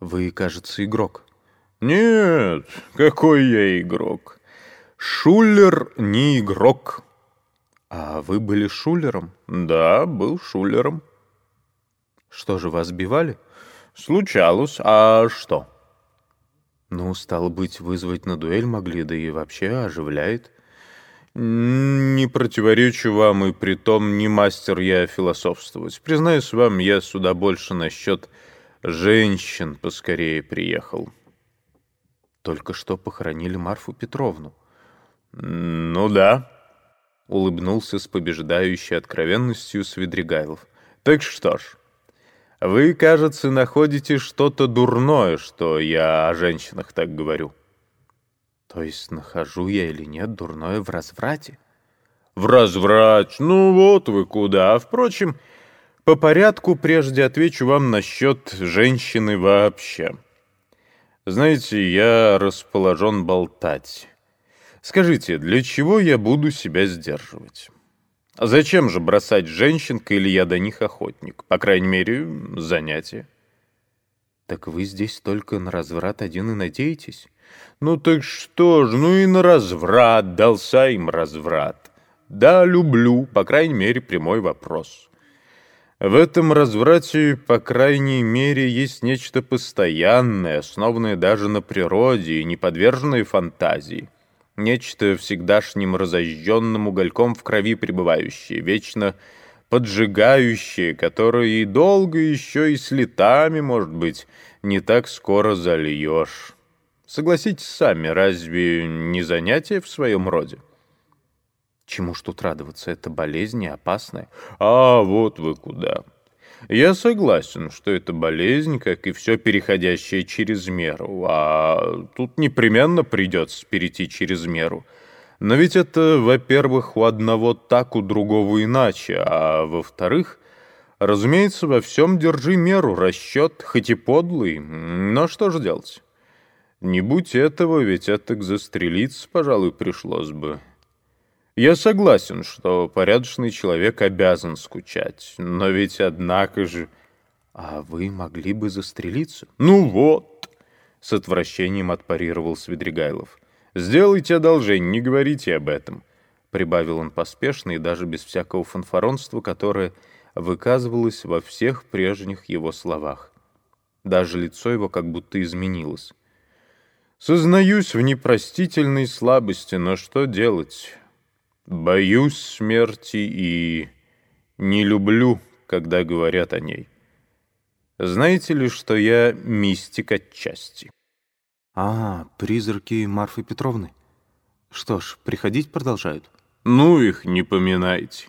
Вы, кажется, игрок. Нет, какой я игрок. Шулер не игрок. А вы были шулером? Да, был шулером. Что же, вас сбивали? Случалось. А что? Ну, стало быть, вызвать на дуэль могли, да и вообще оживляет. Не противоречу вам, и притом не мастер я философствовать. Признаюсь вам, я сюда больше насчет женщин поскорее приехал. Только что похоронили Марфу Петровну. Ну да, улыбнулся с побеждающей откровенностью Свидригайлов. Так что ж, вы, кажется, находите что-то дурное, что я о женщинах так говорю. То есть нахожу я или нет дурное в разврате? В разврате? Ну вот вы куда. А, впрочем, по порядку прежде отвечу вам насчет женщины вообще. Знаете, я расположен болтать. Скажите, для чего я буду себя сдерживать? А зачем же бросать женщин, или я до них охотник? По крайней мере, занятие. Так вы здесь только на разврат один и надеетесь? Ну так что ж, ну и на разврат, дался им разврат. Да, люблю, по крайней мере, прямой вопрос. В этом разврате, по крайней мере, есть нечто постоянное, основанное даже на природе и не подверженное фантазии. Нечто всегдашним разожженным угольком в крови пребывающее, вечно поджигающее, которое и долго еще и с летами, может быть, не так скоро зальешь. Согласитесь сами, разве не занятие в своем роде? Чему ж тут радоваться? Это болезнь опасная. А вот вы куда. Я согласен, что это болезнь, как и все переходящее через меру. А тут непременно придется перейти через меру. Но ведь это, во-первых, у одного так, у другого иначе, а во-вторых, разумеется, во всем держи меру, расчет, хоть и подлый, но что же делать? Не будь этого, ведь это застрелиться, пожалуй, пришлось бы. Я согласен, что порядочный человек обязан скучать, но ведь однако же... А вы могли бы застрелиться? Ну вот, с отвращением отпарировал Свидригайлов. Сделайте одолжение, не говорите об этом. Прибавил он поспешно и даже без всякого фанфаронства, которое выказывалось во всех прежних его словах. Даже лицо его как будто изменилось. Сознаюсь в непростительной слабости, но что делать? Боюсь смерти и не люблю, когда говорят о ней. Знаете ли, что я мистик отчасти? А, призраки Марфы Петровны. Что ж, приходить продолжают? Ну их не поминайте.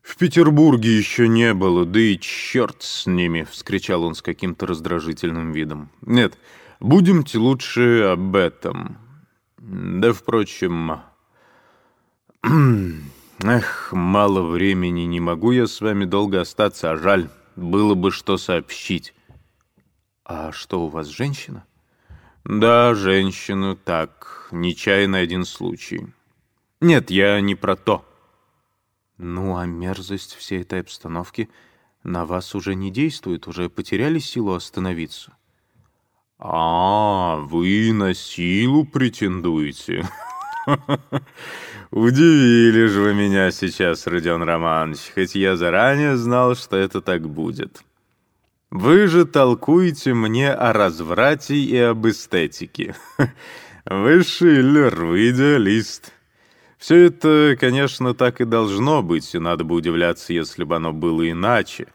В Петербурге еще не было, да и черт с ними, вскричал он с каким-то раздражительным видом. Нет, Будемте лучше об этом. Да, впрочем... Эх, мало времени, не могу я с вами долго остаться, а жаль, было бы что сообщить. А что, у вас женщина? Да, женщина, так, нечаянно один случай. Нет, я не про то. Ну, а мерзость всей этой обстановки на вас уже не действует, уже потеряли силу остановиться. «А, вы на силу претендуете?» «Удивили же вы меня сейчас, Родион Романович, хоть я заранее знал, что это так будет. Вы же толкуете мне о разврате и об эстетике. Вы Шиллер, вы идеалист. Все это, конечно, так и должно быть, и надо бы удивляться, если бы оно было иначе».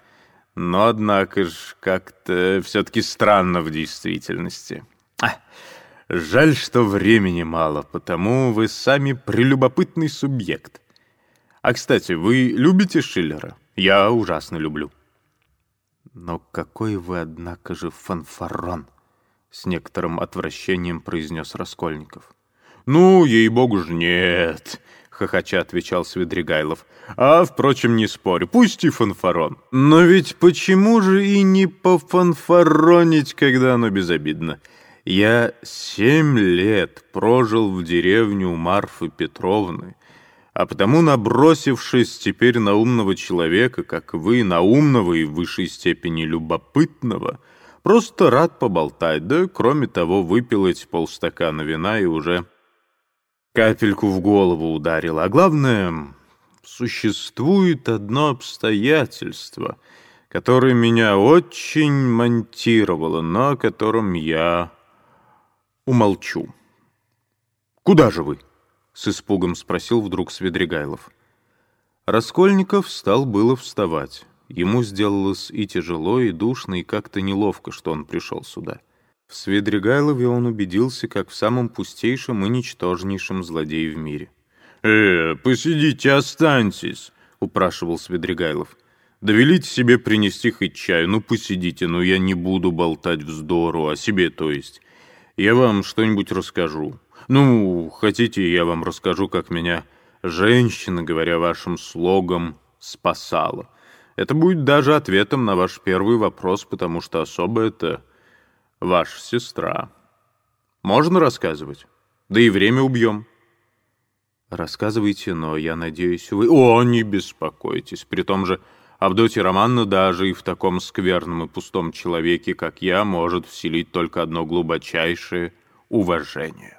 Но, однако ж, как-то все-таки странно в действительности. Жаль, что времени мало, потому вы сами прелюбопытный субъект. А, кстати, вы любите Шиллера? Я ужасно люблю. Но какой вы, однако же, фанфарон! С некоторым отвращением произнес Раскольников. Ну, ей-богу ж нет хохоча отвечал Свидригайлов. А, впрочем, не спорю, пусть и фанфарон. Но ведь почему же и не пофанфаронить, когда оно безобидно? Я семь лет прожил в деревне у Марфы Петровны, а потому, набросившись теперь на умного человека, как вы, на умного и в высшей степени любопытного, Просто рад поболтать, да, кроме того, выпил эти полстакана вина и уже капельку в голову ударил. А главное, существует одно обстоятельство, которое меня очень монтировало, но о котором я умолчу. «Куда же вы?» — с испугом спросил вдруг Свидригайлов. Раскольников стал было вставать. Ему сделалось и тяжело, и душно, и как-то неловко, что он пришел сюда. В Свидригайлове он убедился, как в самом пустейшем и ничтожнейшем злодее в мире. «Э, посидите, останьтесь», — упрашивал Свидригайлов. «Довелите себе принести хоть чаю, ну посидите, но я не буду болтать вздору, о себе то есть. Я вам что-нибудь расскажу. Ну, хотите, я вам расскажу, как меня женщина, говоря вашим слогом, спасала». Это будет даже ответом на ваш первый вопрос, потому что особо это ваша сестра. Можно рассказывать? Да и время убьем. Рассказывайте, но я надеюсь, вы... О, не беспокойтесь. При том же Авдотья Романна даже и в таком скверном и пустом человеке, как я, может вселить только одно глубочайшее уважение.